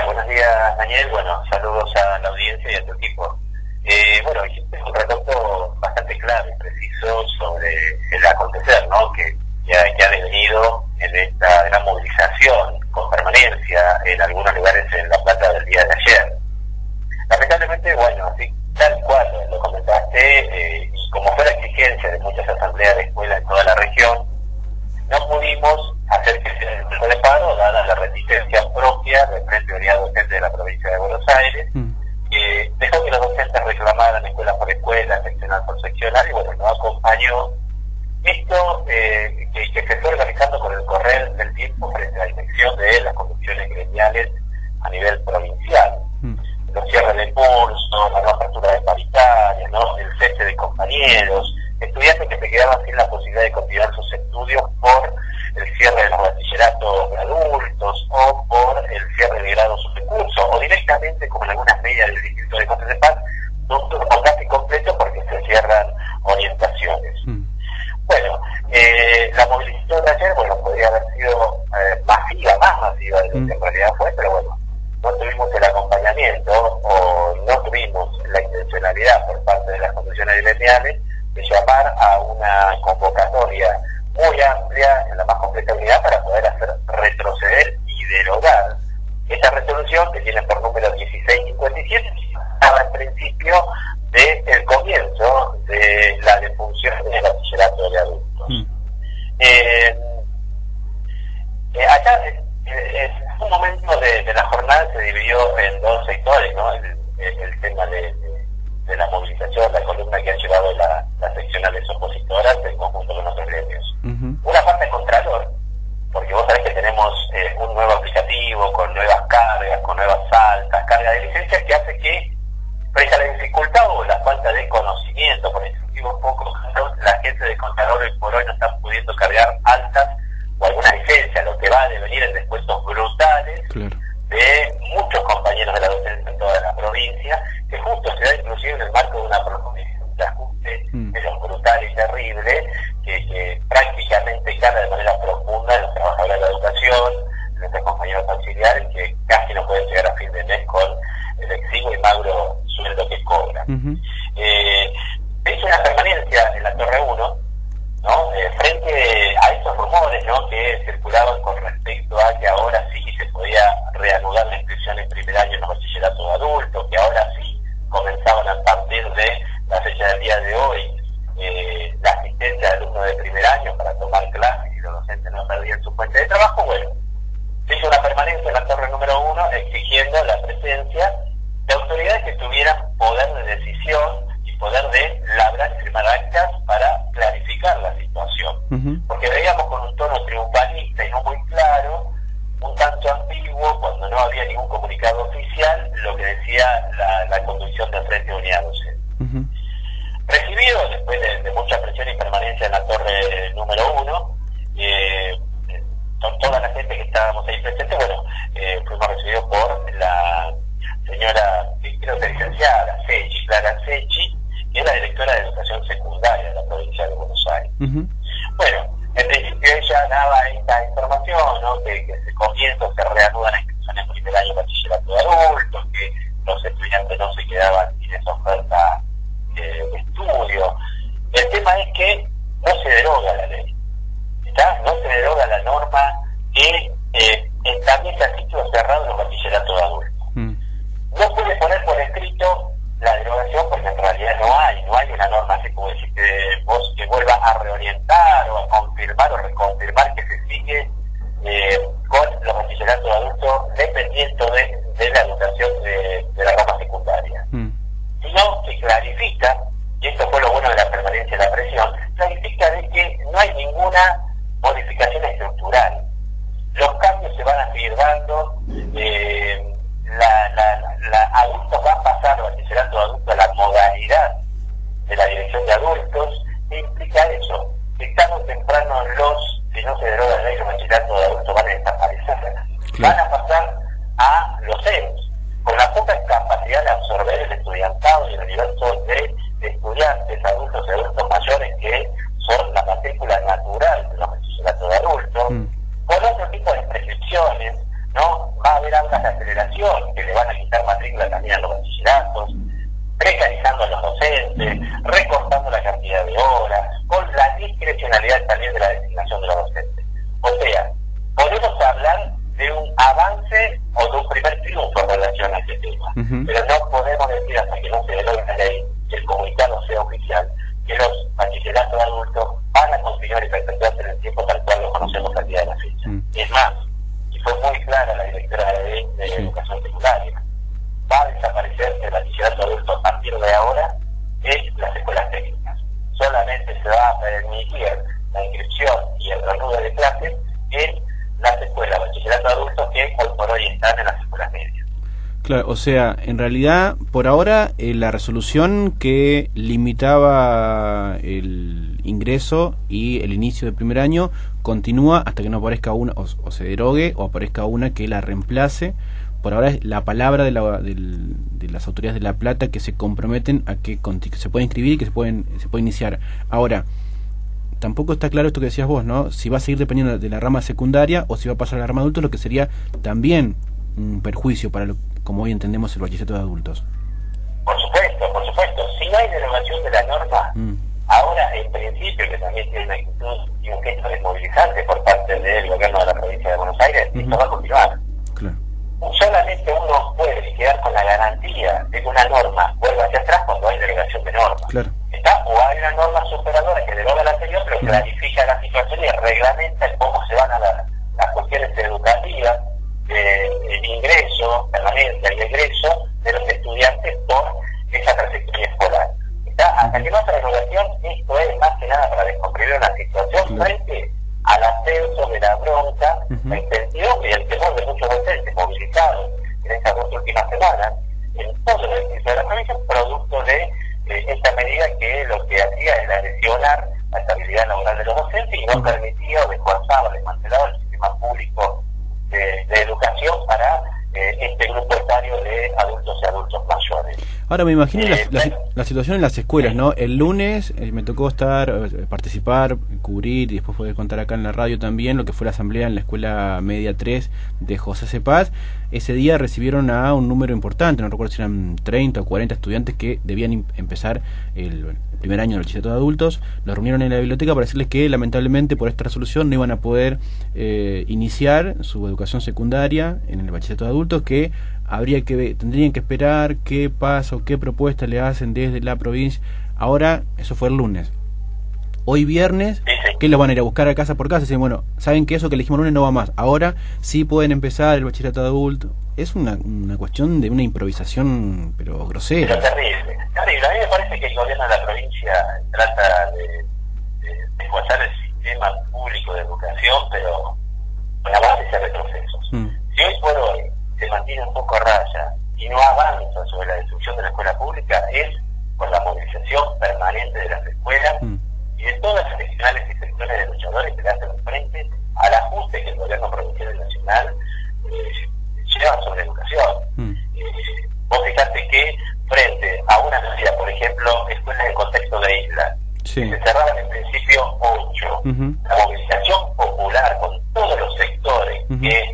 Buenos días, Daniel. Bueno, saludos a la audiencia y a tu equipo. Eh, bueno, es un relato bastante claro y preciso sobre el acontecer, ¿no? Que ya, ha devenido en esta gran movilización con permanencia en algunos lugares en La Plata del día de ayer. Lamentablemente, bueno, así tal cual lo comentaste, eh, y como fue la exigencia de muchas asambleas de escuelas en toda la región, no pudimos hacer que sea el paro, dada la resistencia propia del Frente Unidad Docente de la provincia de Buenos Aires, mm. que dejó que los docentes reclamaran escuela por escuela, seccional por seccional, y bueno, no acompañó esto eh, que, se fue organizando con el correr del tiempo frente a la dirección de las conducciones gremiales a nivel provincial. Mm. Los cierres de curso, la no apertura de paritarias, ¿no? el cese de compañeros, estudiantes que se quedaban sin la posibilidad de continuar sus estudios por el cierre de los bachilleratos de adultos o por el cierre de grados de curso o directamente como en algunas medias del Distrito de Costa de Paz, no casi completo porque se cierran orientaciones. Mm. Bueno, eh, la movilización de ayer, bueno, podría haber sido eh, masiva, más masiva de lo que en mm. realidad fue, pero bueno, no tuvimos el acompañamiento o no tuvimos la intencionalidad por parte de las condiciones gremiales de llamar a increíble veíamos con un tono triunfalista y no muy claro, un tanto ambiguo, cuando no había ningún comunicado oficial, lo que decía la, conducción del Frente Uniados. Uh -huh. Recibido, después de, mucha presión y permanencia en la torre número uno, eh, con toda la gente que estábamos ahí presente, bueno, eh, fuimos recibidos por la señora, creo que licenciada, diferencia de la presión, significa de que no hay ninguna modificación estructural. Los cambios se van a seguir dando, eh, la, adultos van pasando, adulto, la modalidad de la dirección de adultos, e implica eso? Que tarde o temprano los, si no se deroga la ley, los de adultos van a desaparecer. Claro, o sea, en realidad, por ahora, eh, la resolución que limitaba el ingreso y el inicio del primer año continúa hasta que no aparezca una, o, se derogue, o aparezca una que la reemplace. Por ahora es la palabra de, la, de, las autoridades de La Plata que se comprometen a que, se puede inscribir y que se, pueden, se puede iniciar. Ahora, tampoco está claro esto que decías vos, ¿no? Si va a seguir dependiendo de la rama secundaria o si va a pasar a la rama adulto, lo que sería también un perjuicio para lo, como hoy entendemos el bachillerato de adultos. Por supuesto, por supuesto. Si no hay derogación de la norma, mm. ahora en principio, que también tiene una actitud y un gesto desmovilizante por parte del gobierno de la provincia de Buenos Aires, esto va a continuar. Claro. Solamente uno puede quedar con la garantía de que una norma vuelva hacia atrás cuando hay derogación de norma. Claro. ¿Está? O hay una norma superadora que deroga la anterior, pero clarifica la situación y reglamenta cómo se van a dar las cuestiones educativas el ingreso, permanencia y egreso de los estudiantes por esa trayectoria escolar. Hasta que no haya regulación, esto es más que nada para descomprimir una situación frente al ascenso de la bronca, la intención y el temor de muchos docentes movilizados en estas dos últimas semanas en todo el edificio de la provincia, producto de esta medida que lo que hacía era lesionar la estabilidad laboral de los docentes y no permitía o desguazaba, desmantelaba el sistema público de, educación para eh, este grupo etario de adultos y adultos mayores. Ahora me imagino la, eh, la, situación en las escuelas, ¿no? El lunes eh, me tocó estar, participar, cubrir y después poder contar acá en la radio también lo que fue la asamblea en la escuela media 3 de José Cepaz. Ese día recibieron a un número importante, no recuerdo si eran 30 o 40 estudiantes que debían empezar el primer año del bachillerato de adultos, los reunieron en la biblioteca para decirles que lamentablemente por esta resolución no iban a poder eh, iniciar su educación secundaria en el bachillerato de adultos, que habría que tendrían que esperar qué pasa o qué propuesta le hacen desde la provincia. Ahora, eso fue el lunes. Hoy viernes, que los van a ir a buscar a casa por casa y dicen, bueno, saben que eso que elegimos lunes no va más. Ahora sí pueden empezar el bachillerato adulto. Es una, una cuestión de una improvisación, pero grosera. Pero terrible, terrible. A mí me parece que el gobierno de la provincia trata de, de, el sistema público de educación, pero de retrocesos. Mm. Si hoy por hoy se mantiene un poco a raya y no avanza sobre la destrucción de la escuela pública, es por la movilización permanente de las escuelas. Mm y de todas las regionales y sectores de luchadores que le hacen frente al ajuste que el gobierno provincial y nacional eh, lleva sobre educación. Mm. Eh, vos fijate que frente a una medida, por ejemplo, escuelas en contexto de isla, se cerraban en principio ocho. La movilización popular con todos los sectores que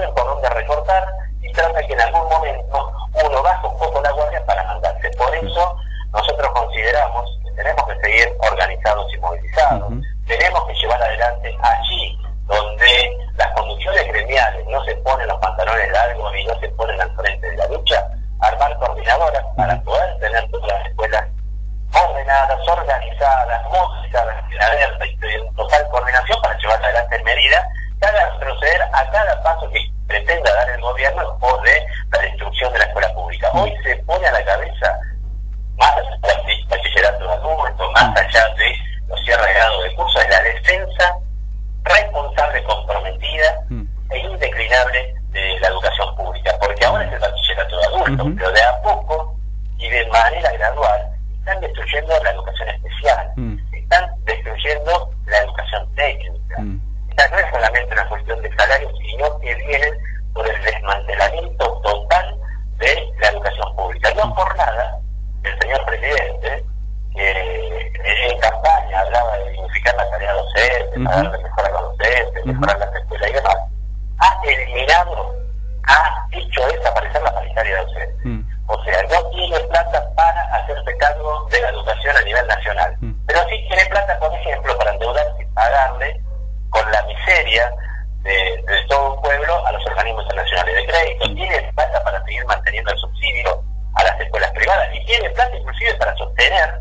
saben por dónde recortar y trata que en algún momento uno baja un poco la guardia para mandarse. Por eso nosotros consideramos que tenemos que seguir organizados y movilizados, tenemos que llevar adelante allí donde las condiciones gremiales no se ponen los pantalones largos y no se pero de a poco y de manera gradual están destruyendo la educación especial, están destruyendo la educación técnica. Uh. Esta no es solamente una cuestión de salarios, sino que vienen por el desmantelamiento total de la educación pública. No por nada, el señor presidente, que en campaña hablaba de dignificar la tarea docente, pagar la mejora a los docentes, mejorar las escuelas y demás, ha eliminado, ha dicho esa Mm. O sea, no tiene plata para hacerse cargo de la educación a nivel nacional. Mm. Pero sí tiene plata, por ejemplo, para endeudarse y pagarle con la miseria de, todo un pueblo a los organismos internacionales de crédito. Mm. Tiene plata para seguir manteniendo el subsidio a las escuelas privadas y tiene plata inclusive para sostener,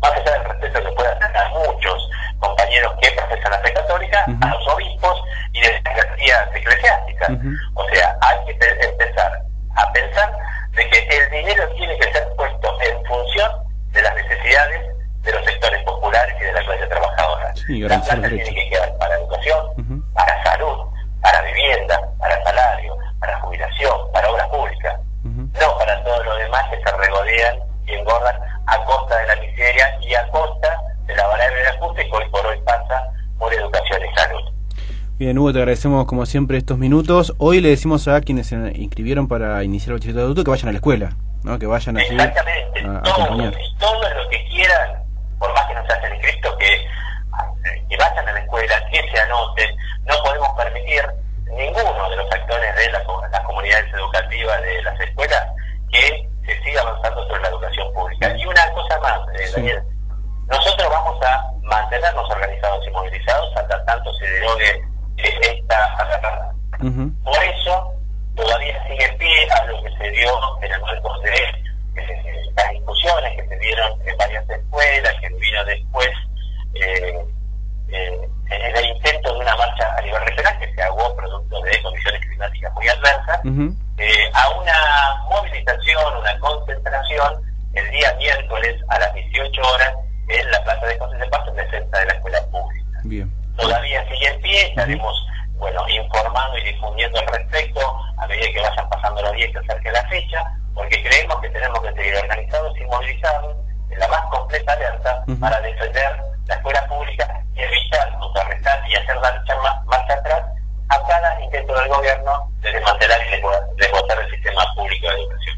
más allá del respeto que puedan tener muchos compañeros que profesan la fe católica, a los obispos y de las jerarquías eclesiásticas. O sea, hay que empezar a pensar de que el dinero tiene que ser puesto en función de las necesidades de los sectores populares y de la clase trabajadora. la plata tiene que quedar para educación, para salud, para vivienda, para salario, para jubilación, para obras públicas, no para todo lo demás que se regodean y engordan a costa de la miseria y a costa de la variable de ajuste que hoy por hoy pasa por educación y salud. Bien, Hugo, te agradecemos como siempre estos minutos. Hoy le decimos a quienes se inscribieron para iniciar el bachillerato adulto que vayan a la escuela, ¿no? que vayan así Exactamente, a, todo, lo que quieran, por más que no se hayan inscrito, que, que vayan a la escuela, que se anoten. No podemos permitir ninguno de los actores de las comunidades educativas de las escuelas que se siga avanzando sobre la educación pública. Y una cosa más, eh, Daniel, nosotros vamos a mantenernos organizados y movilizados hasta tanto se derogue esta Por eso todavía sigue en pie a lo que se dio en el marco de las discusiones que se dieron en varias escuelas, que vino después eh, eh, en el intento de una marcha a nivel regional que se hago producto de condiciones climáticas muy adversas, eh, a una movilización, una concentración el día miércoles a las 18 horas en la plaza de José de Paso en defensa de la escuela pública. Bien todavía sigue en pie, estaremos bueno, informando y difundiendo al respecto a medida que vayan pasando los días y se acerque la fecha, porque creemos que tenemos que seguir organizados y movilizados en la más completa alerta para defender la escuela pública y evitar, contrarrestar y hacer la lucha más, atrás a cada intento del gobierno de desmantelar y de desbotar el sistema público de educación.